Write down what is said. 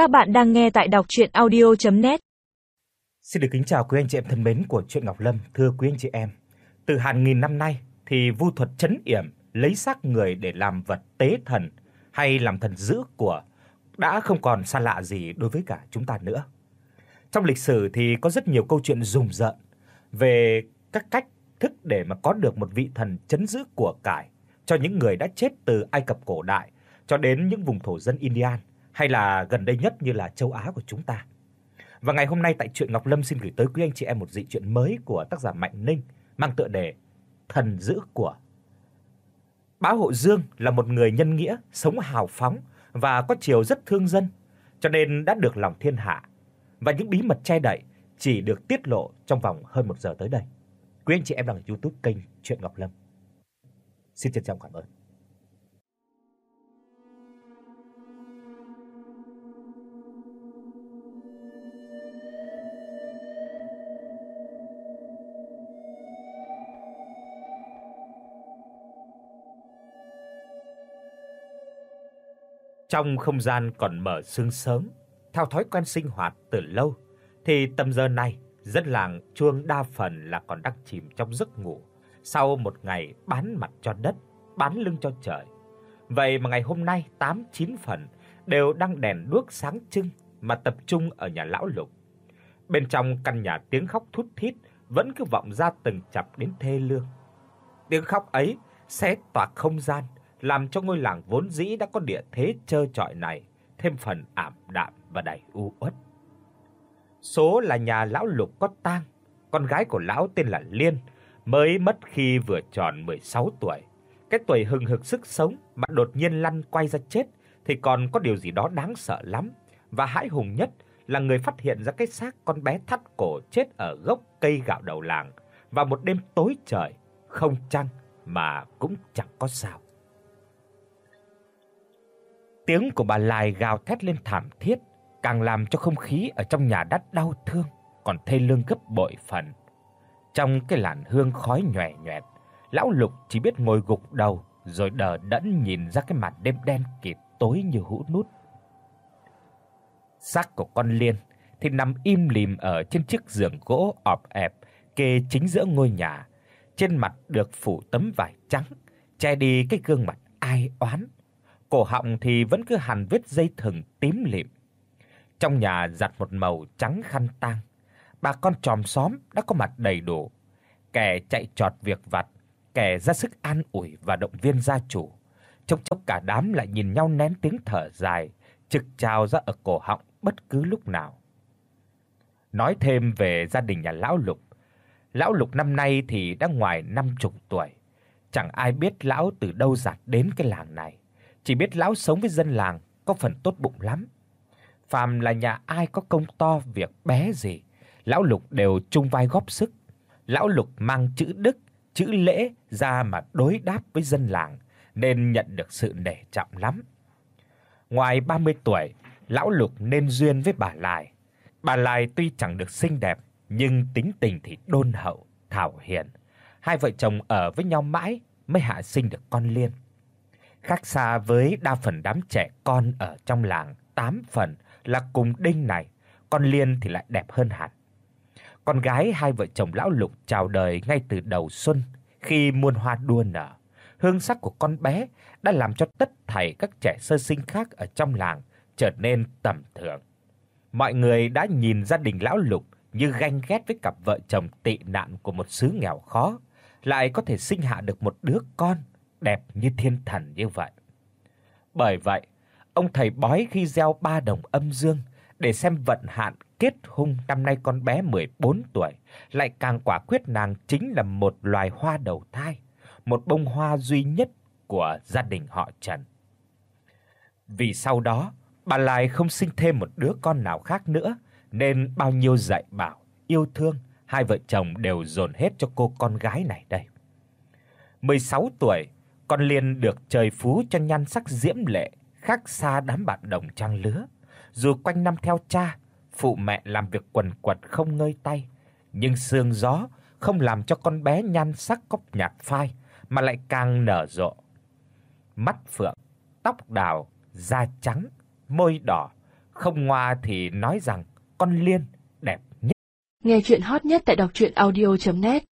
Các bạn đang nghe tại đọc audio net Xin được kính chào quý anh chị em thân mến của truyện Ngọc Lâm, thưa quý anh chị em. Từ hàng nghìn năm nay thì vu thuật trấn yểm lấy xác người để làm vật tế thần hay làm thần giữ của đã không còn xa lạ gì đối với cả chúng ta nữa. Trong lịch sử thì có rất nhiều câu chuyện rùng rợn về các cách thức để mà có được một vị thần trấn giữ của cải cho những người đã chết từ Ai Cập cổ đại cho đến những vùng thổ dân Indian hay là gần đây nhất như là châu Á của chúng ta. Và ngày hôm nay tại truyện Ngọc Lâm xin gửi tới quý anh chị em một dị truyện mới của tác giả Mạnh Ninh mang tựa đề Thần dữ của. Bá Hộ Dương là một người nhân nghĩa, sống hào phóng và có chiều rất thương dân, cho nên đã được lòng thiên hạ. Và những bí mật che đậy chỉ được tiết lộ trong vòng hơn 1 giờ tới đây. Quý anh chị em đang ở YouTube kênh Truyện Ngọc Lâm. Xin trân trọng cảm ơn. Trong không gian còn mở sương sớm, theo thói quen sinh hoạt từ lâu thì tầm giờ này dân làng chuông đa phần là còn đang chìm trong giấc ngủ sau một ngày bán mặt cho đất, bán lưng cho trời. Vậy mà ngày hôm nay 8 9 phần đều đang đèn đuốc sáng trưng mà tập trung ở nhà lão Lục. Bên trong căn nhà tiếng khóc thút thít vẫn cứ vọng ra từng chập đến thê lương. Tiếng khóc ấy xé toạc không gian, làm cho ngôi làng vốn dĩ đã có địa thế trơ trọi này thêm phần ảm đạm và đầy u uất. Số là nhà lão Lục có tang, con gái của lão tên là Liên, mới mất khi vừa tròn 16 tuổi. Cái tuổi hừng hực sức sống mà đột nhiên lăn quay ra chết thì còn có điều gì đó đáng sợ lắm, và hãi hùng nhất là người phát hiện ra cái xác con bé thắt cổ chết ở gốc cây gạo đầu làng vào một đêm tối trời, không trăng mà cũng chẳng có sao. Tiếng của bà Lai gào thét lên thảm thiết, càng làm cho không khí ở trong nhà đắt đau thương, còn thê lương gấp bội phần. Trong cái làn hương khói nhòe nhòe, lão Lục chỉ biết ngồi gục đầu rồi đờ đẫn nhìn ra cái mặt đêm đen kịt tối như hũ nút. Xác của con Liên thì nằm im lìm ở trên chiếc giường gỗ ọp ẹp kê chính giữa ngôi nhà, trên mặt được phủ tấm vải trắng che đi cái gương mặt ai oán cổ họng thì vẫn cứ hằn vết dây thừng tím lịm. Trong nhà giặt một màu trắng khăn tang, bà con chòm xóm đã có mặt đầy đủ, kẻ chạy trọt việc vặt, kẻ ra sức an ủi và động viên gia chủ. Chốc chốc cả đám lại nhìn nhau nén tiếng thở dài, trực trào ra ở cổ họng bất cứ lúc nào. Nói thêm về gia đình nhà lão Lục. Lão Lục năm nay thì đã ngoài 50 tuổi. Chẳng ai biết lão từ đâu giặt đến cái làng này chỉ biết lão sống với dân làng có phần tốt bụng lắm. Phàm là nhà ai có công to việc bé gì, lão Lục đều chung vai góp sức. Lão Lục mang chữ đức, chữ lễ ra mà đối đáp với dân làng nên nhận được sự nể trọng lắm. Ngoài 30 tuổi, lão Lục nên duyên với bà Lai. Bà Lai tuy chẳng được xinh đẹp, nhưng tính tình thì đôn hậu, thảo hiền. Hai vợ chồng ở với nhau mãi mới hạ sinh được con Liên khác xa với đa phần đám trẻ con ở trong làng, tám phần là cùng đinh này, con Liên thì lại đẹp hơn hẳn. Con gái hai vợ chồng lão Lục chào đời ngay từ đầu xuân khi muôn hoa đua nở. Hương sắc của con bé đã làm cho tất thảy các trẻ sơ sinh khác ở trong làng trở nên tầm thường. Mọi người đã nhìn gia đình lão Lục như ganh ghét với cặp vợ chồng tị nạn của một xứ nghèo khó, lại có thể sinh hạ được một đứa con đẹp như thiên thần như vậy. Bởi vậy, ông thầy bói khi gieo ba đồng âm dương để xem vận hạn kết hung năm nay con bé 14 tuổi, lại càng quả quyết nàng chính là một loài hoa đầu thai, một bông hoa duy nhất của gia đình họ Trần. Vì sau đó, bà lại không sinh thêm một đứa con nào khác nữa, nên bao nhiêu dạy bảo, yêu thương, hai vợ chồng đều dồn hết cho cô con gái này đây. 16 tuổi, con Liên được trời phú cho nhan sắc diễm lệ, khác xa đám bạn đồng trang lứa. Dù quanh năm theo cha, phụ mẹ làm việc quần quật không ngơi tay, nhưng sương gió không làm cho con bé nhan sắc cốc nhạt phai mà lại càng nở rộ. Mắt phượng, tóc đào, da trắng, môi đỏ, không ngoa thì nói rằng con Liên đẹp nhất. Nghe truyện hot nhất tại doctruyenaudio.net